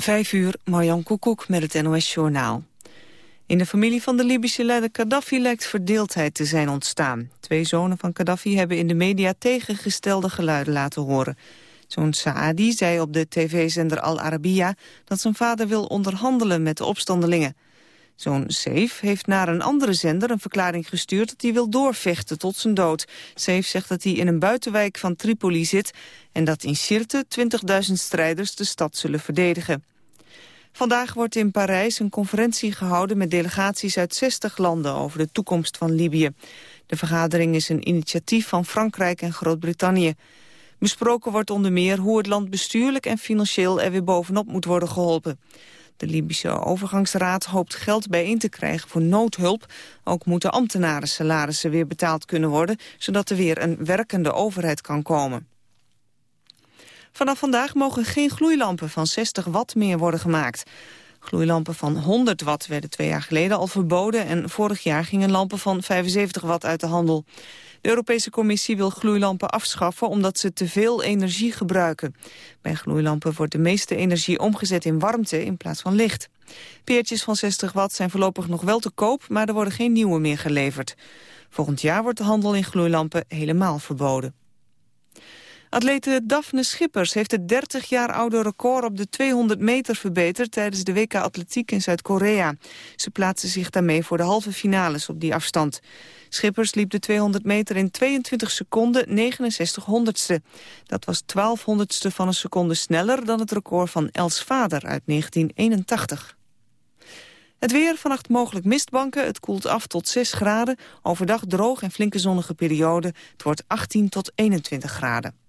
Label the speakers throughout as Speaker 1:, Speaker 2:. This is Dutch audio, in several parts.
Speaker 1: Vijf uur, Marjan Koekoek met het NOS-journaal. In de familie van de Libische leider Gaddafi lijkt verdeeldheid te zijn ontstaan. Twee zonen van Gaddafi hebben in de media tegengestelde geluiden laten horen. Zoon Saadi zei op de tv-zender Al Arabiya dat zijn vader wil onderhandelen met de opstandelingen. Zo'n Seif heeft naar een andere zender een verklaring gestuurd dat hij wil doorvechten tot zijn dood. Seif zegt dat hij in een buitenwijk van Tripoli zit en dat in Sirte 20.000 strijders de stad zullen verdedigen. Vandaag wordt in Parijs een conferentie gehouden met delegaties uit 60 landen over de toekomst van Libië. De vergadering is een initiatief van Frankrijk en Groot-Brittannië. Besproken wordt onder meer hoe het land bestuurlijk en financieel er weer bovenop moet worden geholpen. De Libische overgangsraad hoopt geld bijeen te krijgen voor noodhulp. Ook moeten ambtenaren salarissen weer betaald kunnen worden... zodat er weer een werkende overheid kan komen. Vanaf vandaag mogen geen gloeilampen van 60 watt meer worden gemaakt. Gloeilampen van 100 watt werden twee jaar geleden al verboden... en vorig jaar gingen lampen van 75 watt uit de handel. De Europese Commissie wil gloeilampen afschaffen omdat ze te veel energie gebruiken. Bij gloeilampen wordt de meeste energie omgezet in warmte in plaats van licht. Peertjes van 60 watt zijn voorlopig nog wel te koop, maar er worden geen nieuwe meer geleverd. Volgend jaar wordt de handel in gloeilampen helemaal verboden. Atlete Daphne Schippers heeft het 30 jaar oude record op de 200 meter verbeterd tijdens de WK Atletiek in Zuid-Korea. Ze plaatste zich daarmee voor de halve finales op die afstand. Schippers liep de 200 meter in 22 seconden 69 honderdste. Dat was 12 honderdste van een seconde sneller dan het record van Els Vader uit 1981. Het weer, vannacht mogelijk mistbanken. Het koelt af tot 6 graden. Overdag droog en flinke zonnige periode. Het wordt 18 tot 21 graden.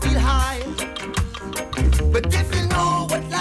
Speaker 2: Feel high. But if you know what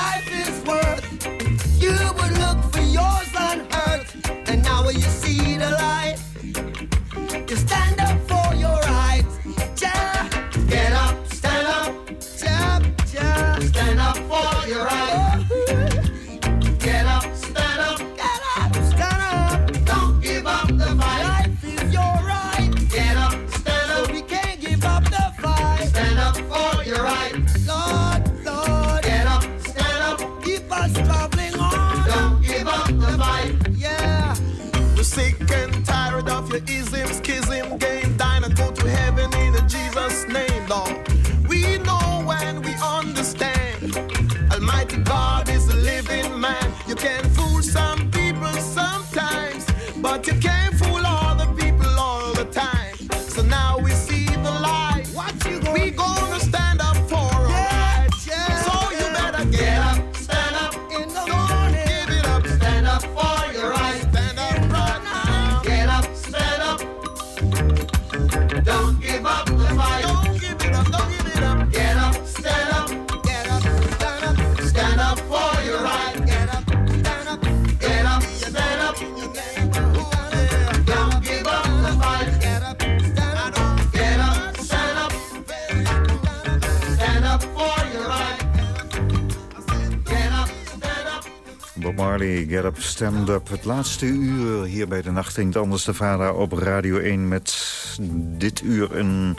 Speaker 2: Up, Stand Up.
Speaker 3: Het laatste uur hier bij de Nacht Anders de Vader op Radio 1... met dit uur een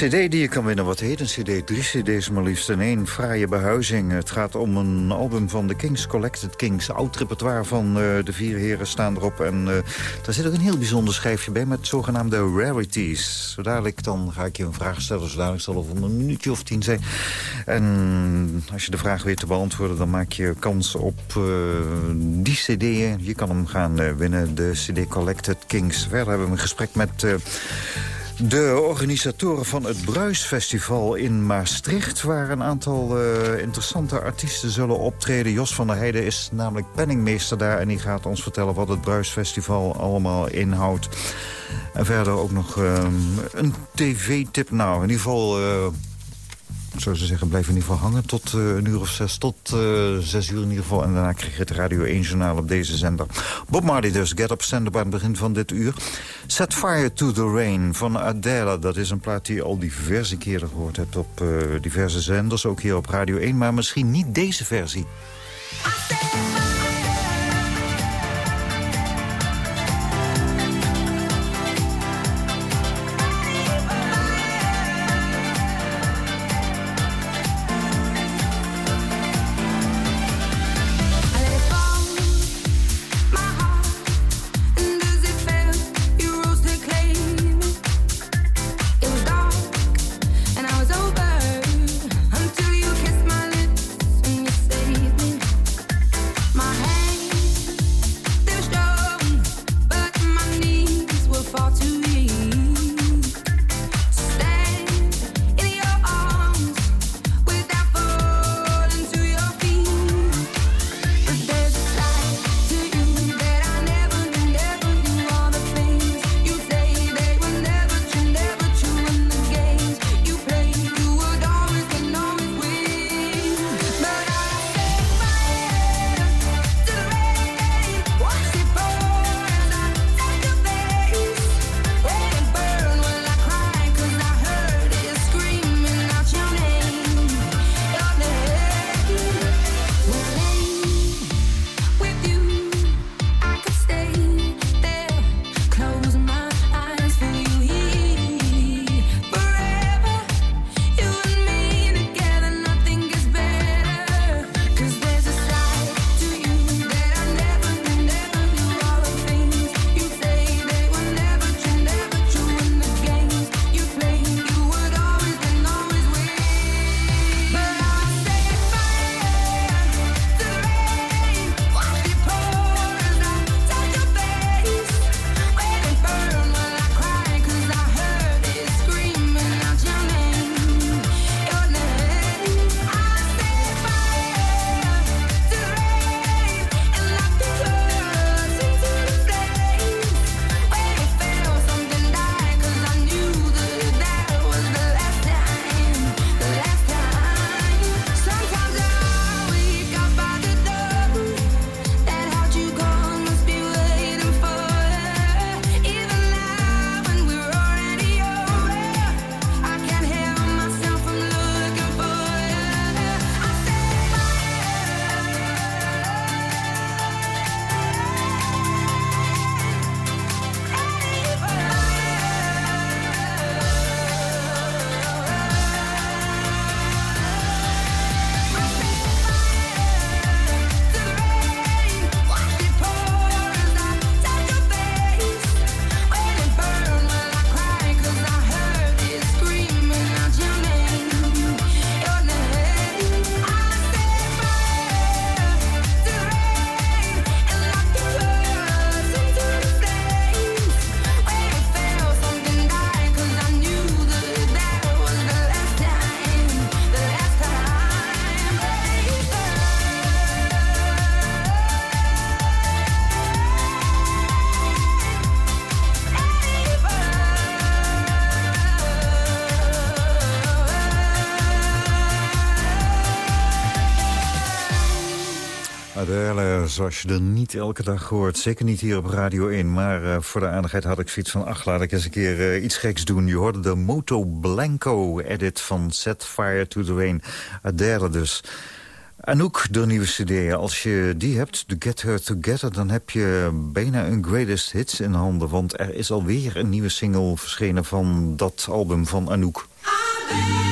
Speaker 3: cd die je kan winnen. Wat heet een cd? Drie cd's maar liefst in één. Fraaie behuizing. Het gaat om een album van de Kings, Collected Kings. Oud repertoire van uh, de vier heren staan erop. En uh, daar zit ook een heel bijzonder schijfje bij met zogenaamde rarities. Zo dan ga ik je een vraag stellen. Zo dadelijk zal over een minuutje of tien zijn. En als je de vraag weet te beantwoorden... dan maak je kans op uh, die cd. Je kan hem gaan winnen, de cd Collected Kings. Verder hebben we een gesprek met... De organisatoren van het Bruisfestival in Maastricht... waar een aantal uh, interessante artiesten zullen optreden. Jos van der Heijden is namelijk penningmeester daar... en die gaat ons vertellen wat het Bruisfestival allemaal inhoudt. En verder ook nog uh, een tv-tip. Nou, in ieder geval... Uh, zou ze zeggen, blijf in ieder geval hangen tot uh, een uur of zes. Tot uh, zes uur in ieder geval. En daarna je het Radio 1 journaal op deze zender. Bob Marley dus, Get Up Stand Up aan het begin van dit uur. Set Fire to the Rain van Adele. Dat is een plaat die je al diverse keren gehoord hebt op uh, diverse zenders. Ook hier op Radio 1, maar misschien niet deze versie. Zoals je er niet elke dag hoort. Zeker niet hier op Radio 1. Maar uh, voor de aardigheid had ik zoiets van... ach, laat ik eens een keer uh, iets geks doen. Je hoorde de Moto Blanco edit van Set Fire to the Rain. Adele dus. Anouk, de nieuwe cd. Als je die hebt, The Get Her Together... dan heb je bijna een greatest hits in handen. Want er is alweer een nieuwe single verschenen van dat album van Anouk. Dat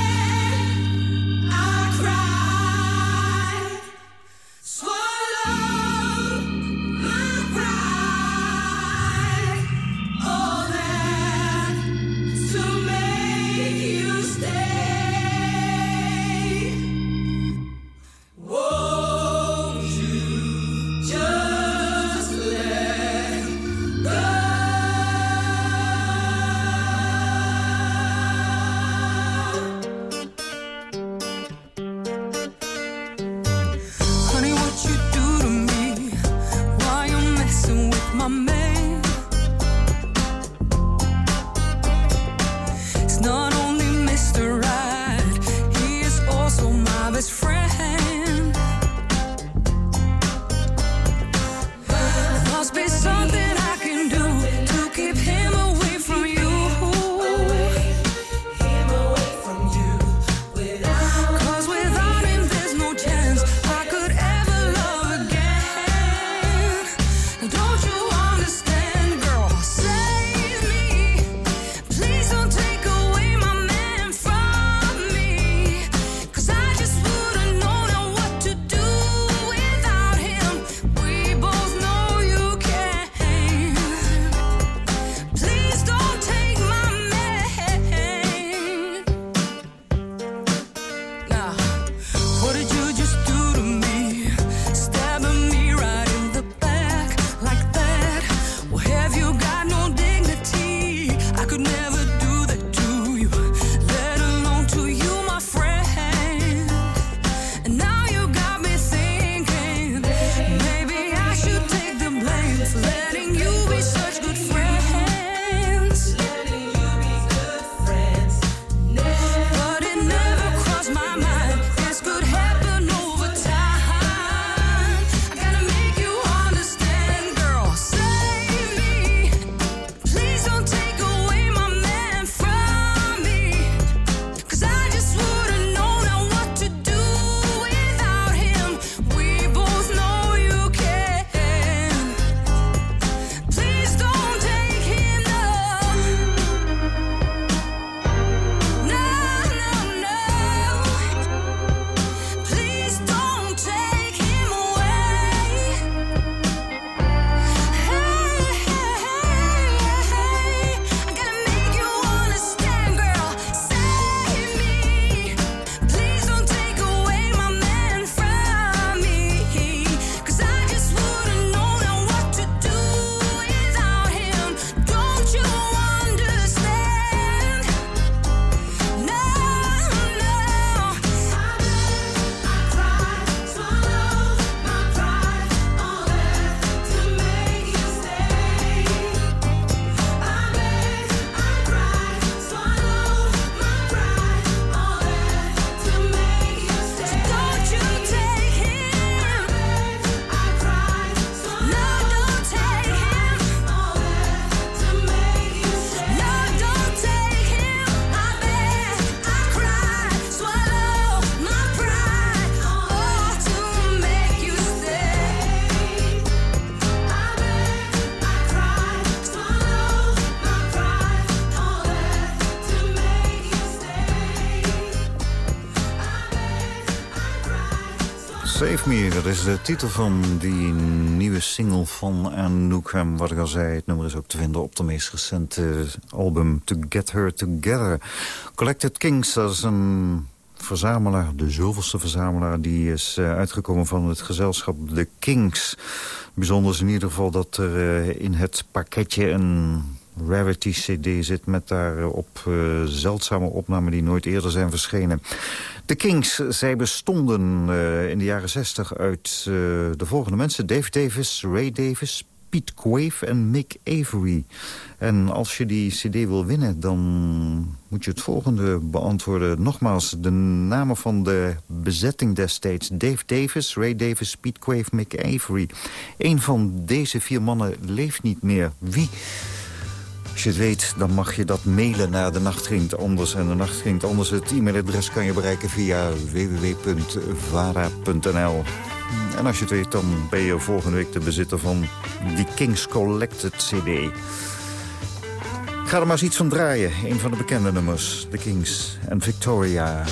Speaker 3: is de titel van die nieuwe single van Anouk. En wat ik al zei, het nummer is ook te vinden op de meest recente album To Get Her Together. Collected Kings, dat is een verzamelaar, de zoveelste verzamelaar... die is uh, uitgekomen van het gezelschap The Kings. Bijzonder is in ieder geval dat er uh, in het pakketje een Rarity CD zit... met daarop zeldzame opnamen die nooit eerder zijn verschenen. De Kings, zij bestonden uh, in de jaren 60 uit uh, de volgende mensen. Dave Davis, Ray Davis, Pete Quave en Mick Avery. En als je die cd wil winnen, dan moet je het volgende beantwoorden. Nogmaals, de namen van de bezetting destijds. Dave Davis, Ray Davis, Pete Quave, Mick Avery. Een van deze vier mannen leeft niet meer. Wie...
Speaker 4: Als je het weet, dan mag je dat mailen naar de Nacht Ging Anders. En de Nacht Ging Anders, het e-mailadres kan je bereiken via www.vara.nl. En als je het weet, dan ben je volgende week de bezitter van die Kings Collected CD. Ik ga er maar eens iets van draaien. Een van de bekende nummers, The Kings en Victoria.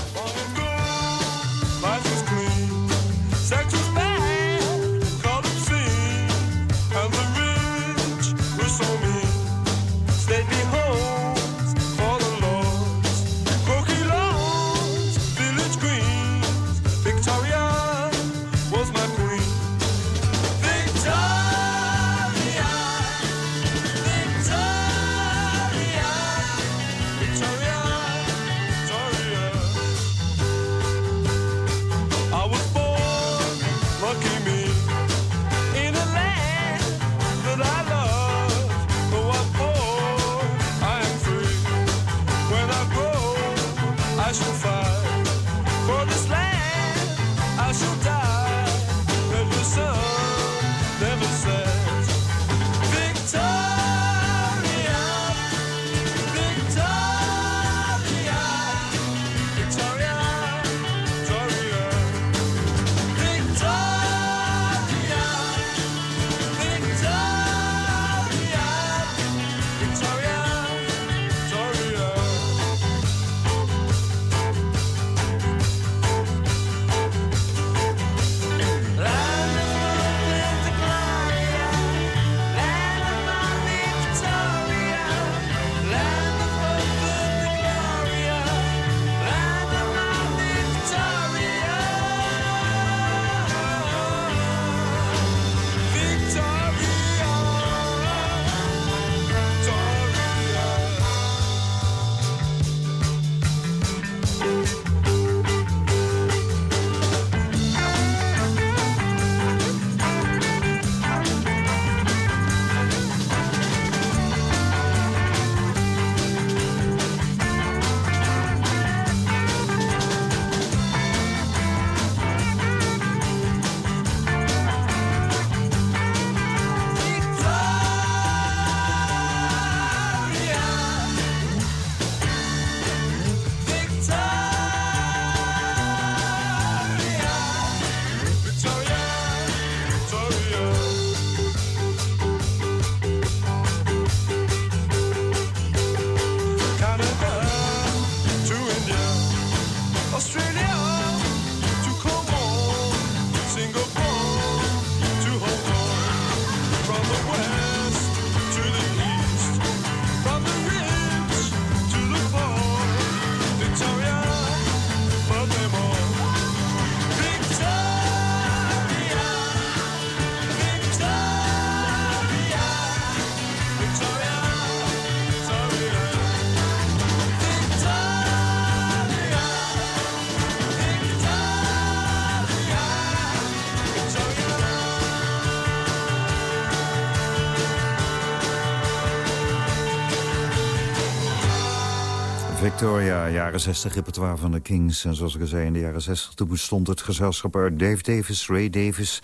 Speaker 4: Victoria, jaren 60 repertoire van de Kings. En zoals ik al zei, in de jaren 60 toen bestond het gezelschap uit Dave Davis, Ray Davis...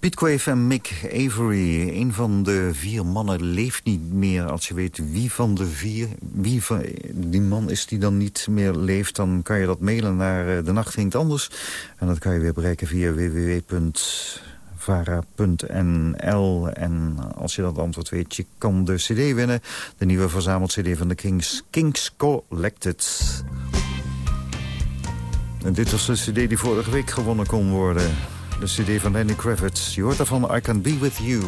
Speaker 4: Pete Quave en Mick Avery. Een van de vier mannen leeft niet meer. Als je weet wie van de vier, wie van die man is die dan niet meer leeft... dan kan je dat mailen naar eh, De Nacht Ging Anders. En dat kan je weer bereiken via www vara.nl. En als je dat antwoord weet, je kan de cd winnen. De nieuwe verzameld cd van de Kings, Kings Collected. En dit was de cd die vorige week gewonnen kon worden. De cd van Lenny Kravitz. Je hoort daarvan I Can Be With You.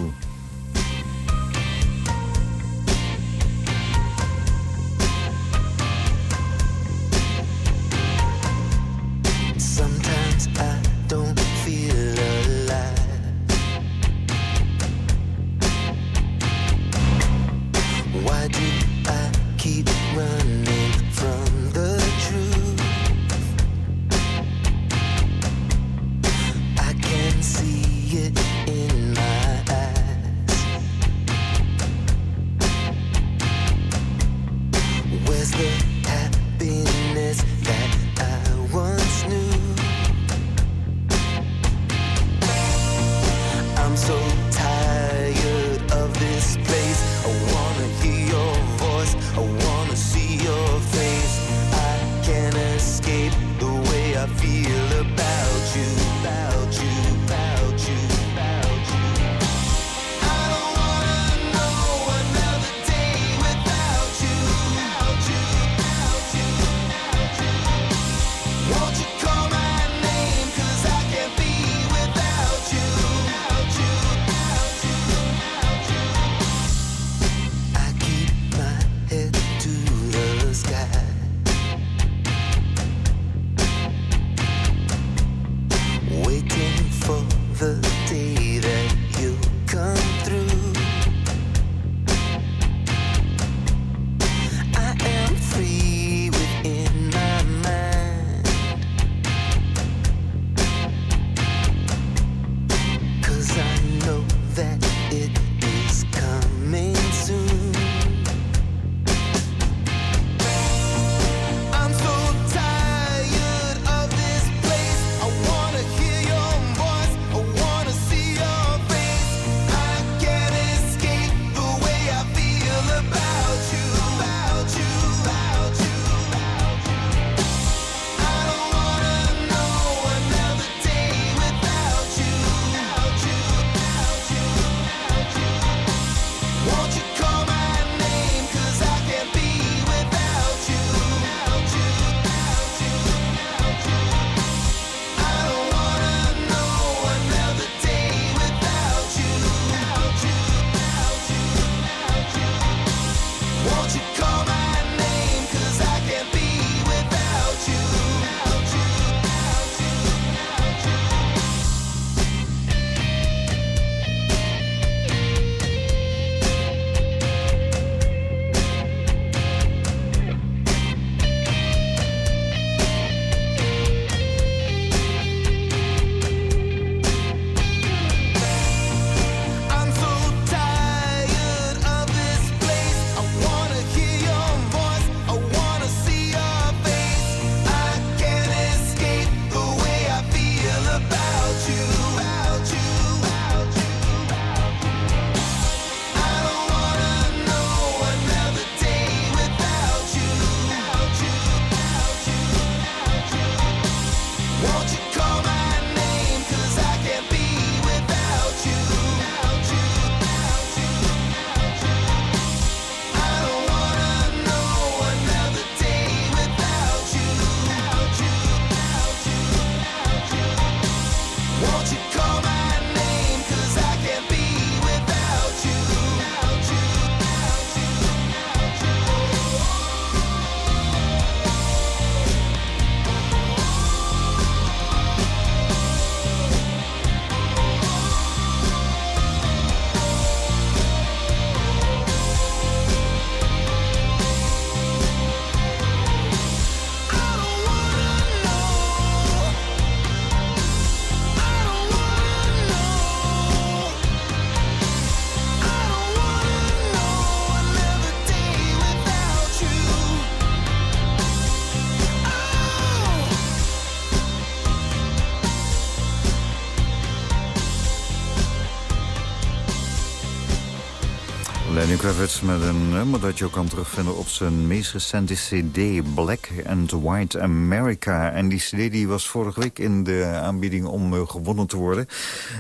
Speaker 3: Kravitz met een nummer dat je ook kan terugvinden op zijn meest recente cd... Black and White America. En die cd was vorige week in de aanbieding om uh, gewonnen te worden.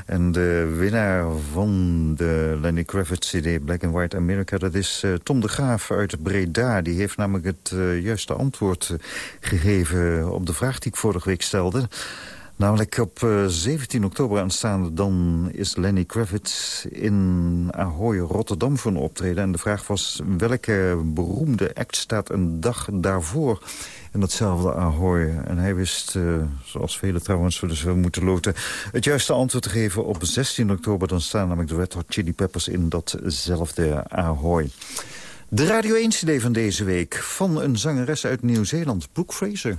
Speaker 3: En de winnaar van de Lenny Kravitz cd Black and White America... dat is uh, Tom de Graaf uit Breda. Die heeft namelijk het uh, juiste antwoord gegeven op de vraag die ik vorige week stelde... Namelijk op 17 eh, oktober aanstaande dan is Lenny Kravitz in Ahoy, Rotterdam voor een optreden. En de vraag was welke beroemde act staat een dag daarvoor in datzelfde Ahoy. En hij wist, uh, zoals velen trouwens, dus we moeten loten... het juiste antwoord te geven op 16 oktober. Dan staan namelijk de Red Hot Chili Peppers in datzelfde Ahoy. De Radio 1-cd van deze week van een zangeres uit Nieuw-Zeeland, Brooke Fraser.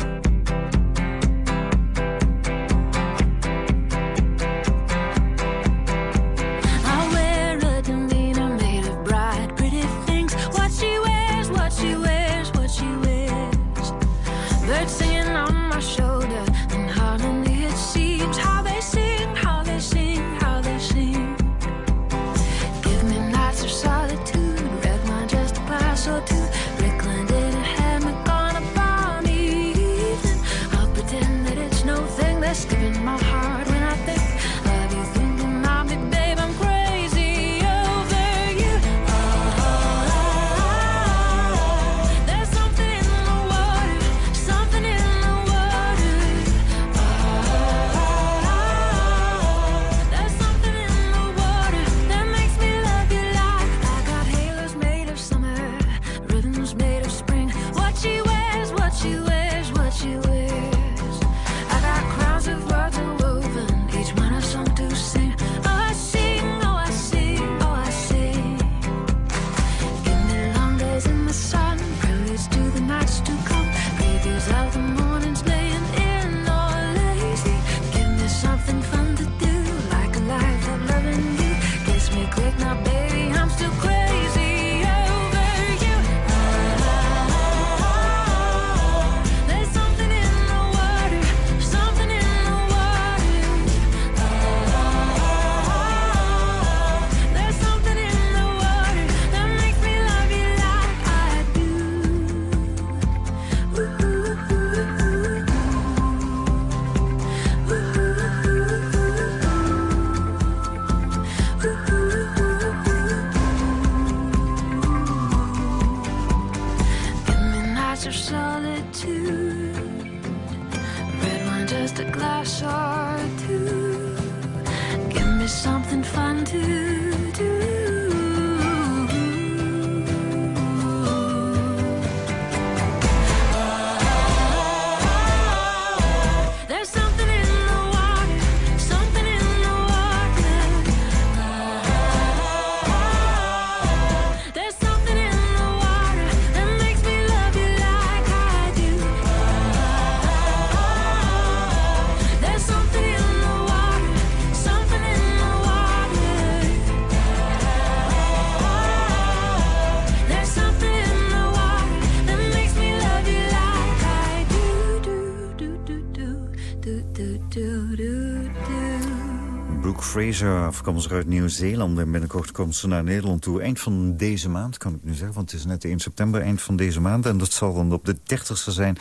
Speaker 5: afkomstig uit Nieuw-Zeeland. En binnenkort komt ze naar Nederland toe. Eind van deze maand, kan ik nu zeggen, want het is net 1 september, eind van deze maand. En dat zal dan op de 30ste zijn.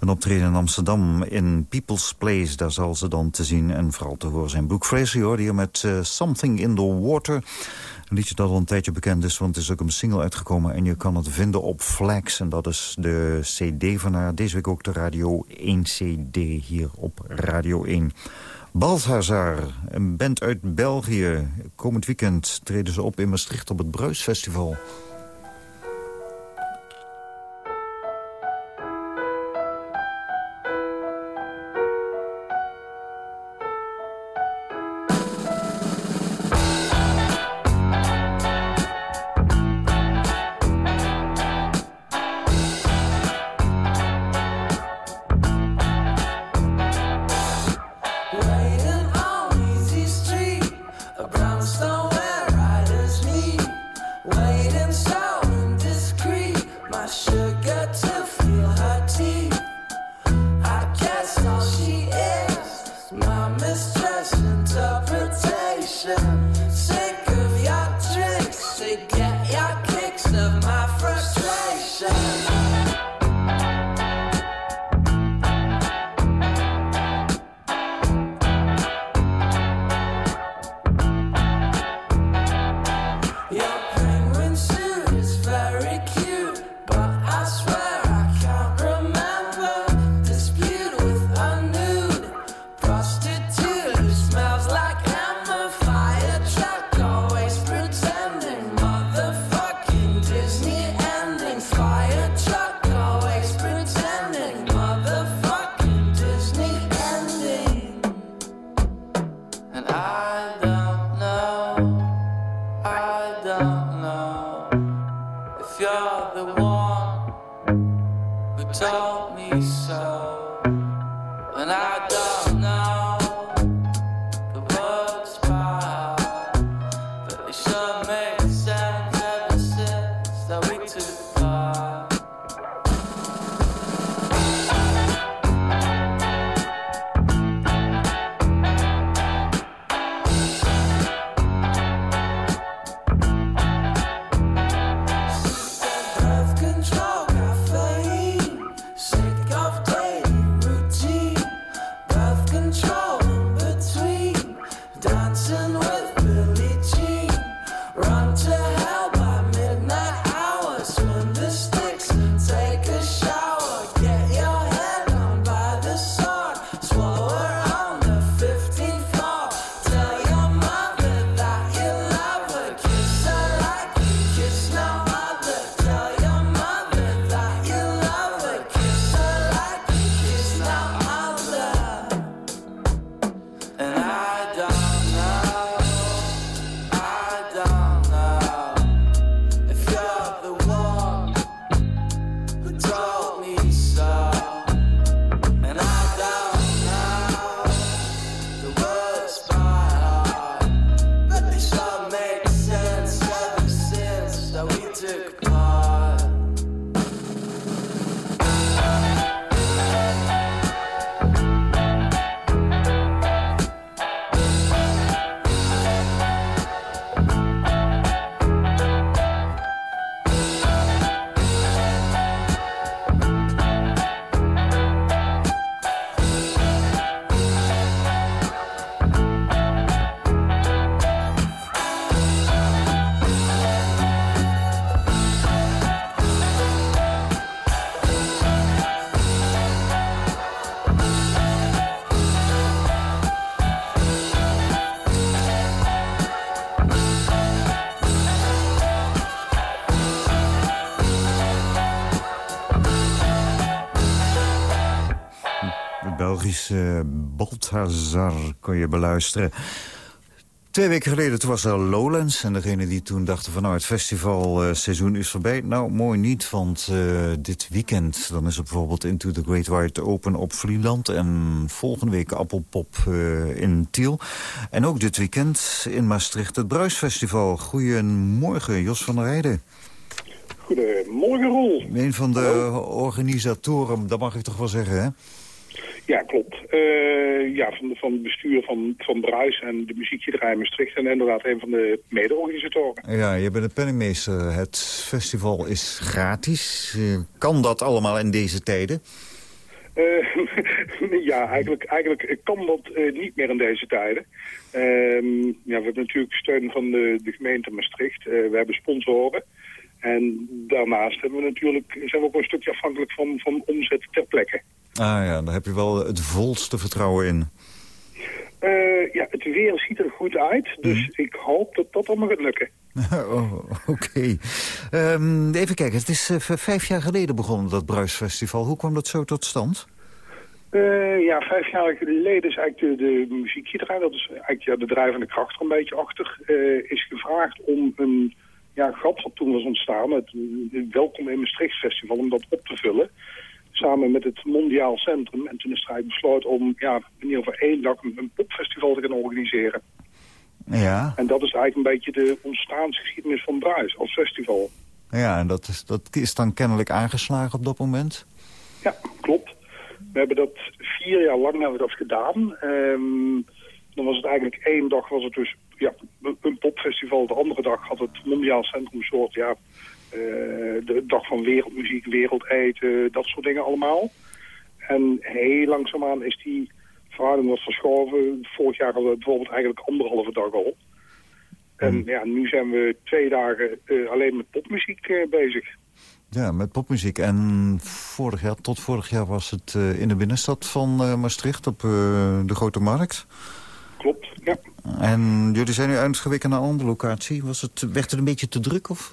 Speaker 5: Een optreden in Amsterdam in People's Place. Daar zal ze dan te zien en vooral te horen zijn. Brooke Fraser hoorde hier met uh, Something in the Water. Een liedje dat al een tijdje bekend is, want het is ook een single uitgekomen. En je kan het vinden op Flax. En dat is de cd van haar. Deze week ook de Radio 1 cd hier op Radio 1. Balthazar, een band uit België. Komend weekend treden ze op in Maastricht op het Bruisfestival. Belgische Balthazar kon je beluisteren. Twee weken geleden toen was er Lowlands. En degene die toen dachten van nou het festivalseizoen is voorbij. Nou mooi niet, want uh, dit weekend dan is er bijvoorbeeld Into the Great Wide Open op Vlieland. En volgende week Appelpop uh, in Tiel. En ook dit weekend in Maastricht het Bruisfestival. Goedemorgen Jos van der Rijden.
Speaker 6: Goedemorgen Roel.
Speaker 5: Een van de Hallo. organisatoren, dat mag ik toch wel zeggen hè?
Speaker 6: Ja, klopt. ja, van, van het bestuur van, van Bruis en de muziekgieterij Maastricht... en inderdaad een van de mede-organisatoren.
Speaker 7: Ja, je bent de penningmeester. Het festival is gratis. kan dat allemaal in deze tijden?
Speaker 6: ja, eigenlijk, eigenlijk kan dat niet meer in deze tijden. Ehm, ja, we hebben natuurlijk steun van de, de gemeente Maastricht. we hebben sponsoren. En daarnaast hebben we natuurlijk, zijn we ook een stukje afhankelijk van, van omzet ter plekke.
Speaker 7: Ah ja, daar heb je wel het volste vertrouwen in.
Speaker 6: Uh, ja, het weer ziet er goed uit, dus mhm. ik hoop dat dat allemaal gaat lukken.
Speaker 7: oh, Oké. Ehm, even kijken, het is uh, vijf jaar geleden begonnen, dat Bruisfestival. Hoe kwam dat zo tot stand?
Speaker 6: Uh, ja, vijf jaar geleden is eigenlijk de, de dat is eigenlijk ja, de drijvende kracht er een beetje achter, is gevraagd om een ja, gat wat toen was ontstaan, het, het Welkom in Maastricht Festival, om dat op te vullen samen met het Mondiaal Centrum. En toen is er besloten om ja, in ieder geval één dag een, popfestival te gaan organiseren.
Speaker 7: Ja.
Speaker 6: En dat is eigenlijk een beetje de ontstaansgeschiedenis van Bruis als festival.
Speaker 7: Ja, en dat is, dat is dan kennelijk aangeslagen op dat moment?
Speaker 6: Ja, klopt. We hebben dat vier jaar lang hebben we dat gedaan. Um, dan was het eigenlijk één dag was het dus ja, een popfestival. De andere dag had het Mondiaal Centrum een soort ja, de dag van wereldmuziek, wereldeten, dat soort dingen allemaal. En heel langzaamaan is die verhouding wat verschoven. Vorig jaar hadden we bijvoorbeeld eigenlijk anderhalve dag al. En ja, nu zijn we twee dagen uh, alleen met popmuziek uh, bezig.
Speaker 7: Ja, met popmuziek. En vorig jaar, tot vorig jaar was het uh, in de binnenstad van Maastricht op de Grote Markt.
Speaker 6: Klopt, ja.
Speaker 7: En jullie zijn nu uitgeweken naar een andere locatie. Was het, werd het een beetje te druk? Of,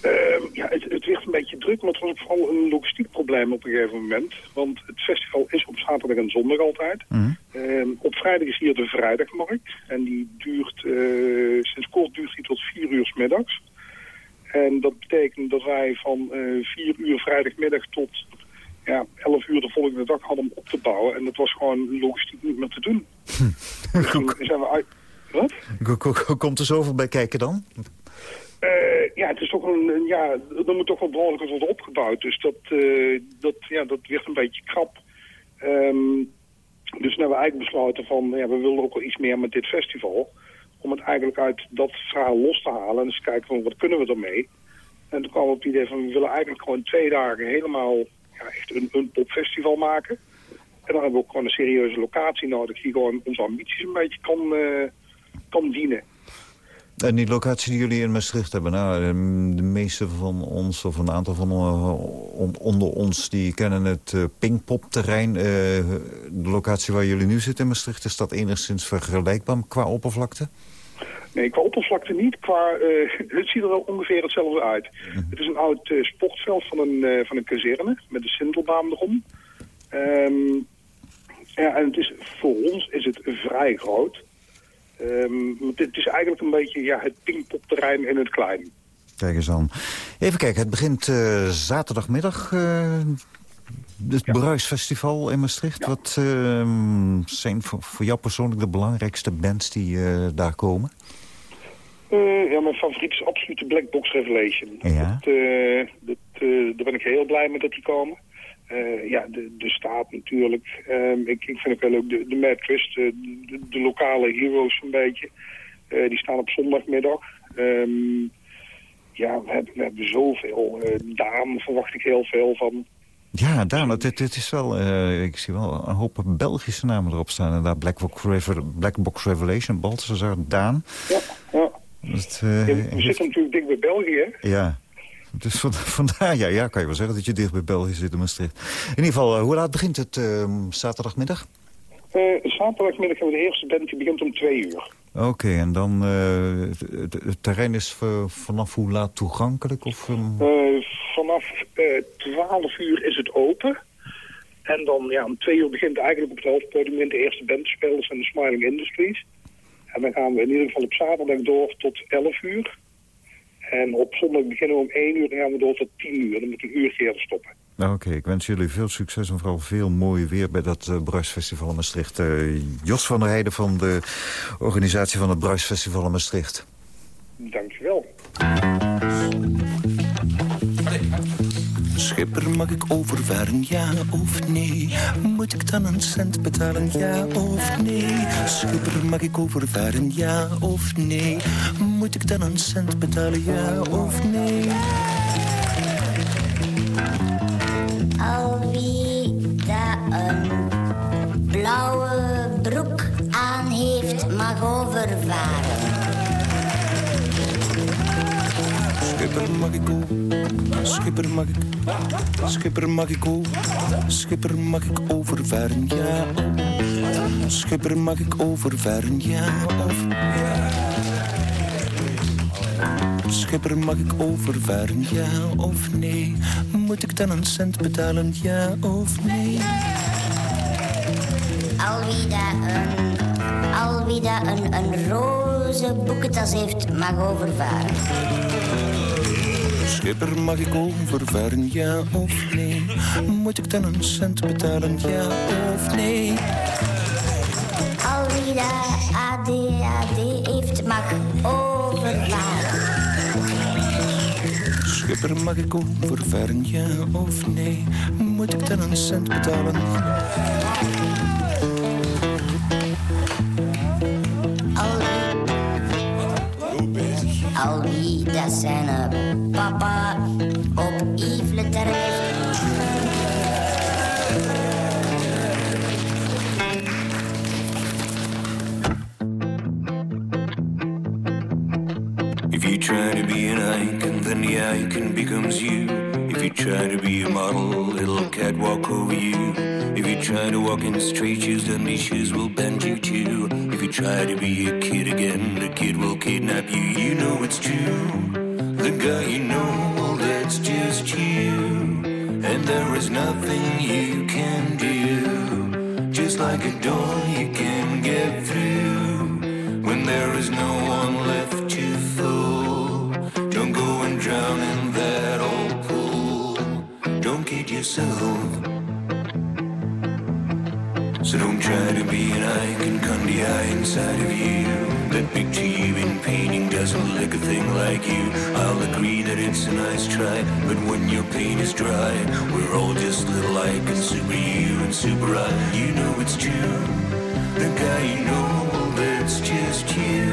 Speaker 6: Ehm, ja, het, het werd een beetje druk, maar het was ook vooral een logistiek probleem op een gegeven moment. Want het festival is op zaterdag en zondag altijd. Mhm. Ehm, op vrijdag is hier de vrijdagmarkt. En die duurt, uh, sinds kort duurt die tot vier uur s middags. En dat betekent dat wij van uh, vier uur vrijdagmiddag tot ja, 11 uur de volgende dag hadden om op te bouwen. En dat was gewoon logistiek niet meer te doen. Hm. Dus zijn we uit...
Speaker 7: Wat? Komt er zoveel bij kijken dan?
Speaker 6: Uh, ja, het is toch een, ja, er moet toch wel behoorlijk worden opgebouwd. Dus dat, uh, dat, ja, dat werd een beetje krap. Um, dus hebben we eigenlijk besloten van, ja, we willen ook wel iets meer met dit festival. Om het eigenlijk uit dat verhaal los te halen en eens kijken van, wat kunnen we ermee. En toen kwam op het idee van, we willen eigenlijk gewoon twee dagen helemaal ja, echt een, een popfestival maken. En dan hebben we ook gewoon een serieuze locatie nodig die gewoon onze ambities een beetje kan, uh, kan dienen.
Speaker 7: En die locatie die jullie in Maastricht hebben, nou, de meeste van ons, of een aantal van uh, onder ons, die kennen het uh, Pinkpop-terrein. Uh, de locatie waar jullie nu zitten in Maastricht, is dat enigszins vergelijkbaar qua oppervlakte?
Speaker 6: Nee, qua oppervlakte niet. Qua, het ziet er wel ongeveer hetzelfde uit. Mhm. Het is een oud sportveld van een, van een kazerne met een sintelbaan erom. Um, ja, en het is, voor ons is het vrij groot. Um, het is eigenlijk een beetje ja, het pingpopterrein in het klein.
Speaker 7: Kijk eens aan. Even kijken, het begint uh, zaterdagmiddag... Uh, het ja. Bruisfestival in Maastricht. Wat uh, zijn voor, voor, jou persoonlijk de belangrijkste bands die uh, daar komen?
Speaker 6: ja, mijn favoriet is absoluut de Black Box Revelation.
Speaker 7: Ja.
Speaker 6: Dat, dat, daar ben ik heel blij mee dat die komen. Uh, ja, de, de staat natuurlijk. Um, ik, ik vind het wel leuk. De, de Mattress, de, de, de, lokale heroes een beetje. Uh, die staan op zondagmiddag. Um, ja, we hebben, we hebben zoveel. Uh, Daan verwacht ik heel veel van.
Speaker 7: Ja, Daan, het, het, is wel, ik zie wel een hoop Belgische namen erop staan. En daar Black Box, Rever, Black Box Revelation, Balthazar, Daan.
Speaker 6: Ja, ja. Dat, we zitten natuurlijk dik bij België.
Speaker 7: Ja. Dus vandaar, ja, ja, kan je wel zeggen dat je dicht bij België zit in Maastricht. In ieder geval, uh, hoe laat begint het uh, zaterdagmiddag?
Speaker 6: Uh, zaterdagmiddag hebben we de eerste band, die begint om twee uur.
Speaker 7: Oké, okay, en dan het, het, terrein is vanaf hoe laat toegankelijk? Of, um...
Speaker 6: vanaf twaalf uur is het open. En dan ja, om twee uur begint eigenlijk op het hoofdpodium in de eerste band te spelen. Zijn de Smiling Industries. En dan gaan we in ieder geval op zaterdag door tot 11 uur. En op zondag beginnen we om 1 uur en gaan we door tot 10 uur. Dan moet een uurtje eerder stoppen.
Speaker 7: Nou, oké, ik wens jullie veel succes en vooral veel mooi weer bij dat uh, Bruisfestival in Maastricht. Uh, Jos van der Heijden van de organisatie van het Bruisfestival in Maastricht.
Speaker 6: Dankjewel.
Speaker 8: Schipper, mag ik overvaren, ja of nee? Moet ik dan een cent betalen, ja of nee? Schipper, mag ik overvaren, ja of nee? Moet ik dan een cent betalen, ja of nee?
Speaker 9: Al wie daar een blauwe broek aan heeft, mag overvaren.
Speaker 8: Schipper, mag ik over? Schipper, mag ik? Schipper, mag ik? Schipper, mag ik overvaren, ja? Schipper, mag ik overvaren, ja of Schipper, mag ik overvaren, ja of nee? Moet ik dan een cent betalen, ja of nee?
Speaker 9: Al wie daar een, al wie daar een, een roze boekentas heeft, mag overvaren.
Speaker 8: Schipper, mag ik overvaren, ja of nee? Moet ik dan een cent betalen, ja of nee?
Speaker 9: Al wie daar ADHD heeft, mag overvaren.
Speaker 8: Schipper, mag ik overvaren, ja of nee? Moet ik dan een cent betalen?
Speaker 9: Al wie, al wie dat zijn eh, papa op Yves drijft.
Speaker 8: If you try to be an icon, then the icon becomes you. If you try to be a model, it'll catwalk over you. If you try to walk in straight shoes, then these shoes will bend you too. If you try to be a kid again, the kid will kidnap you. You know it's true. The guy you know, that's just you. And there is nothing you can do. Just like a door you can get through. When there is no one left to fool. Don't go and drown in that old pool. Don't kid yourself. So don't try to be an icon, con the eye inside of you. That picture you in painting doesn't look a thing like you. I'll agree that it's a nice try, but when your paint is dry, we're all just little icons, super you and super I. You know it's true. The guy you know, that's just you.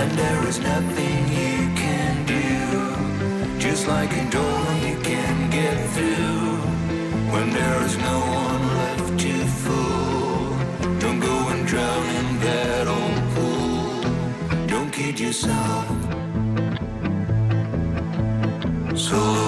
Speaker 8: And there is nothing you can do. Just like a door you can get through. When there is no one So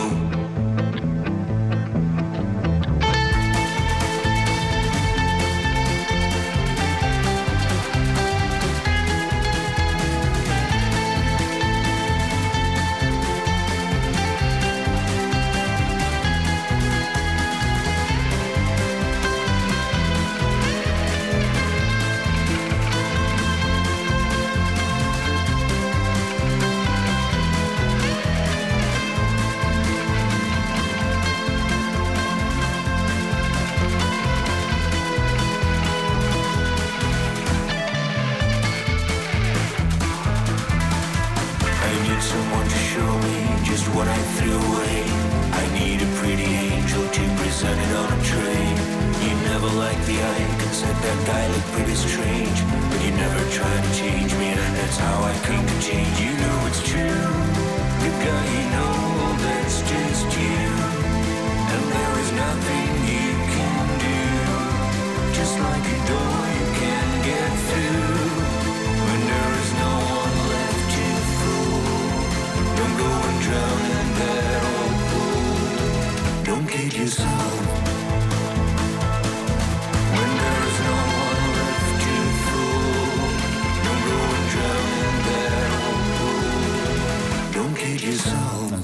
Speaker 8: liked the icon, said that guy looked pretty strange. But you never tried to change me, and that's how I come to change. You know it's true. The guy you know, that's just you. And there is nothing you can do. Just like a door you can get through. When there is no one left to fool. Don't go and drown in that old pool. Don't kid yourself.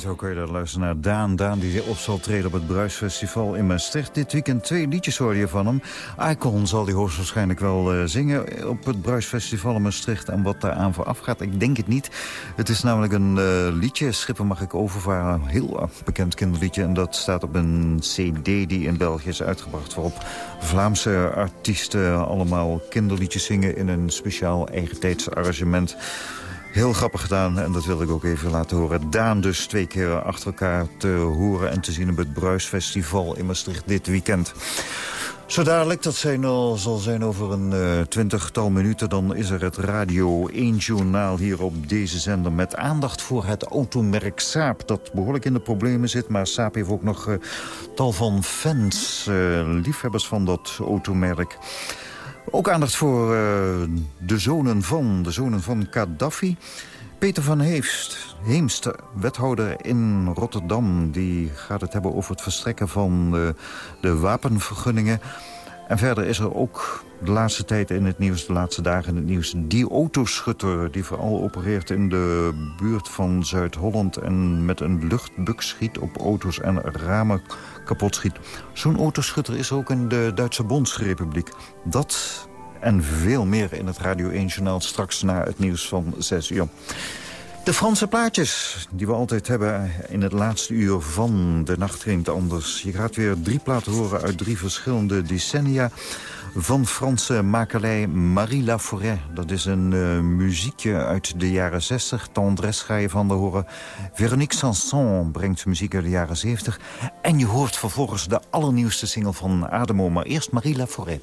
Speaker 7: Zo kun je dan luisteren naar Daan. Daan die op zal treden op het Bruisfestival in Maastricht. Dit weekend twee liedjes hoorde je van hem. Icon zal hij hoogstwaarschijnlijk wel eh, zingen op het Bruisfestival in Maastricht. En wat daar aan vooraf gaat, ik denk het niet. Het is namelijk een eh, liedje, Schippen mag ik overvaren. Een heel eh, bekend kinderliedje. En dat staat op een cd die in België is uitgebracht. Waarop Vlaamse artiesten allemaal kinderliedjes zingen in een speciaal eigen tijdsarrangement. Heel grappig gedaan en dat wil ik ook even laten horen. Daan dus twee keer achter elkaar te horen en te zien op het Bruisfestival in Maastricht dit weekend. Zo dadelijk, dat zijn al, zal zijn over een uh, twintigtal minuten... dan is er het Radio 1-journaal hier op deze zender... met aandacht voor het automerk Saab... dat behoorlijk in de problemen zit. Maar Saab heeft ook nog uh, tal van fans, uh, liefhebbers van dat automerk. Ook aandacht voor de zonen van, de zonen van Gaddafi... Peter van Heemst, Heemst, wethouder in Rotterdam... die gaat het hebben over het verstrekken van de wapenvergunningen. En verder is er ook de laatste tijd in het nieuws, de laatste dagen in het nieuws... die autoschutter die vooral opereert in de buurt van Zuid-Holland... en met een luchtbuk schiet op auto's en ramen kapot schiet. Zo'n autoschutter is ook in de Duitse Bondsrepubliek. Dat en veel meer in het Radio 1-journaal straks na het nieuws van 6 uur. De Franse plaatjes die we altijd hebben in het laatste uur van De Nacht Klinkt Anders. Je gaat weer drie platen horen uit drie verschillende decennia van Franse makelij Marie Laforêt. Dat is een uh, muziekje uit de jaren 60. Tendresse ga je van de horen. Veronique Sanson brengt muziek uit de jaren 70. En je hoort vervolgens de allernieuwste single van Ademo. Maar eerst Marie Laforêt.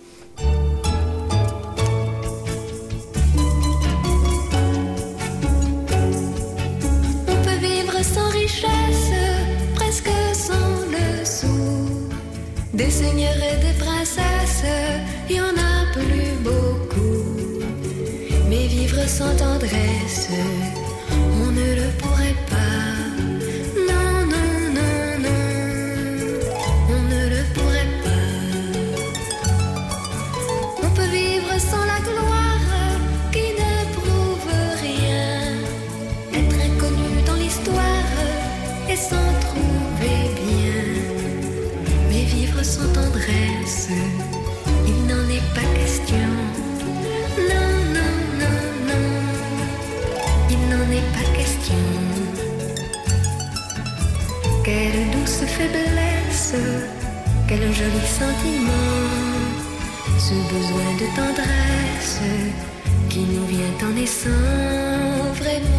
Speaker 3: Joli sentiment, ce besoin de tendresse qui nous vient en naissant vraiment,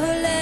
Speaker 10: her.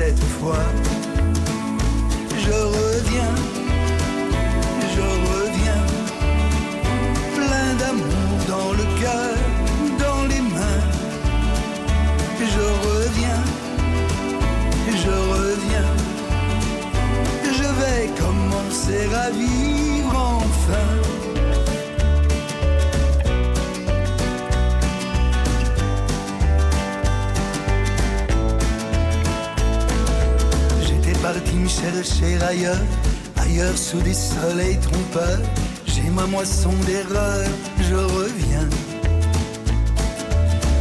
Speaker 10: cette fois, je reviens, je reviens, plein d'amour dans le cœur, dans les mains. Je reviens, je reviens, je vais commencer à vivre enfin. chercher ailleurs, ailleurs sous des soleils trompeurs. J'ai ma moisson d'erreur, je reviens.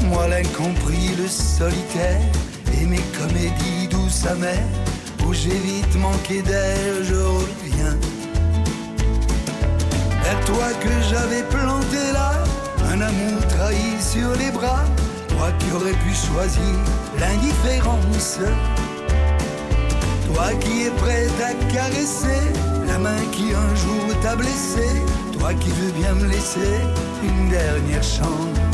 Speaker 10: Moi l'incompris, le solitaire, et mes comédies douces amères, où j'ai vite manqué d'air, je reviens. Et toi que j'avais planté là, un amour trahi sur les bras, toi qui aurais pu choisir l'indifférence. Toi qui es prêt à caresser la main qui un jour t'a blessé, toi qui veux bien me laisser une dernière chance.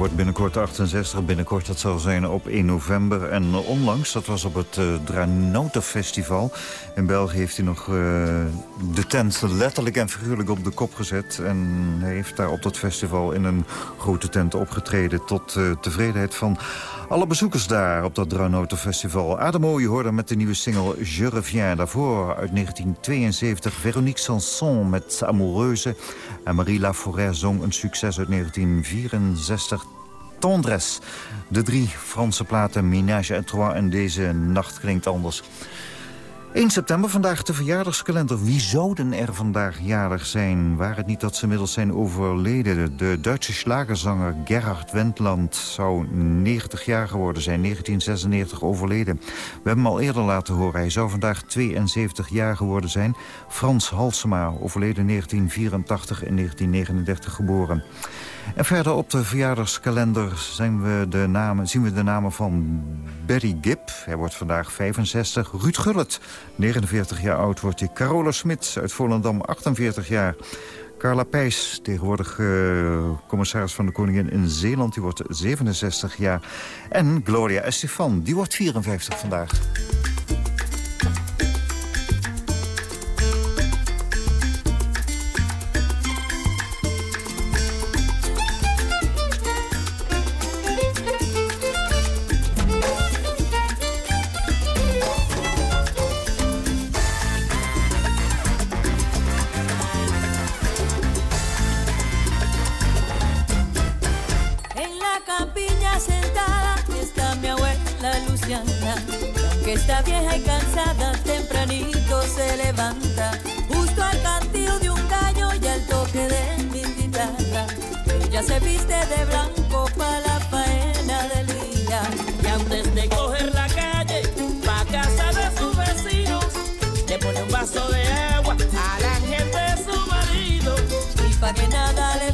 Speaker 7: Wordt binnenkort 68, binnenkort dat zal zijn op 1 november. En onlangs, dat was op het uh, Dranoutenfestival. In België heeft hij nog uh, de tent letterlijk en figuurlijk op de kop gezet. En heeft daar op dat festival in een grote tent opgetreden... tot uh, tevredenheid van alle bezoekers daar op dat Dranoutenfestival. Ademo, je hoorde met de nieuwe single Je Reviens. Daarvoor uit 1972 Veronique Sanson met Amoureuse... En Marie Laforêt zong een succes uit 1964, Tendresse. De drie Franse platen Ménage et Trois en deze nacht klinkt anders. 1 september, vandaag de verjaardagskalender. Wie zouden er vandaag jarig zijn? Waar het niet dat ze inmiddels zijn overleden. De Duitse slagerzanger Gerhard Wendland zou 90 jaar geworden zijn. 1996 overleden. We hebben hem al eerder laten horen. Hij zou vandaag 72 jaar geworden zijn. Frans Halsema, overleden 1984 en 1939 geboren. En verder op de verjaardagskalender zien we de namen, zien we de namen van Barry Gibb. Hij wordt vandaag 65. Ruud Gullit, 49 jaar oud wordt hij. Carola Smit uit Volendam, 48 jaar. Carla Pijs, tegenwoordig uh, commissaris van de Koningin in Zeeland. Die wordt 67 jaar. En Gloria Estefan, die wordt 54 vandaag.
Speaker 11: Está vieja y cansada, tempranito se levanta, justo al cantillo de un
Speaker 12: gallo y al toque de
Speaker 11: mi guitarra. Ella se viste de blanco para la faena del día.
Speaker 12: Y antes de coger la calle, va a casa de sus
Speaker 11: vecinos, le pone un vaso de
Speaker 12: agua
Speaker 11: a la gente de su
Speaker 12: marido. Y para que nada
Speaker 7: le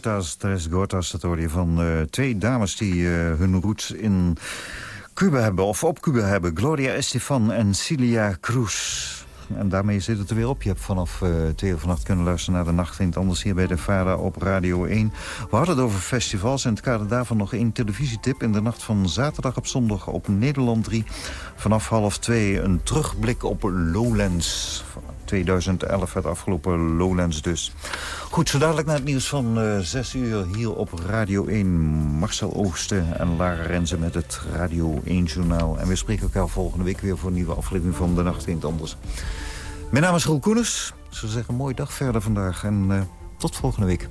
Speaker 7: Gotas, Tres Gotas, dat hoorde je van eh, twee dames die eh, hun roots in Cuba hebben, of op Cuba hebben. Gloria Estefan en Cilia Cruz. En daarmee zit het er weer op. Je hebt vanaf eh twee uur vannacht kunnen luisteren naar de Nacht in het Anders hier bij de VARA op Radio 1. We hadden het over festivals en het kader daarvan nog één televisietip. In de nacht van zaterdag op zondag op Nederland 3. Vanaf half twee een terugblik op Lowlands. 2011, het afgelopen Lowlands dus. Goed, zo dadelijk naar het nieuws van eh 6 uur hier op Radio 1. Marcel Oosten en Lara Renze met het Radio 1-journaal. En we spreken elkaar volgende week weer voor een nieuwe aflevering van De Nacht in het Anders. Mijn naam is Roel Koeners. Ik zou zeggen, mooie dag verder vandaag en eh, tot volgende week.